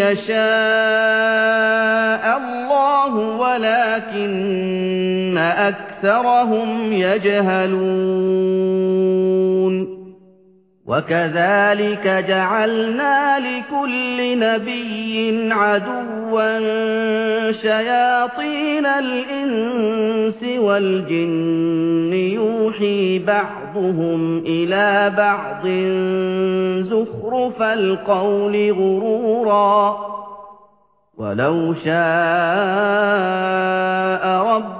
يشاء الله ولكن أكثرهم يجهلون. وَكَذَٰلِكَ جَعَلْنَا لِكُلِّ نَبِيٍّ عَدُوًّا شَيَاطِينَ الْإِنسِ وَالْجِنِّ يُوحِي بَعْضُهُمْ إِلَىٰ بَعْضٍ زُخْرُفَ الْقَوْلِ غُرُورًا وَلَوْ شَاءَ رَبُّكَ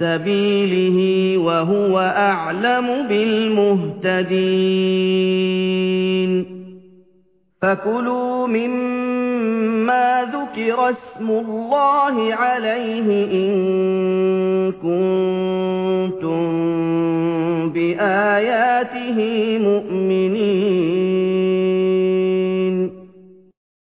سَبِيلِهِ وَهُوَ أَعْلَمُ بِالْمُهْتَدِينَ. فَكُلُوا مِمَّا ذُكِرَ اسْمُ اللَّهِ عَلَيْهِ إِن كُنتُم بِآيَاتِهِ مُؤْمِنِينَ.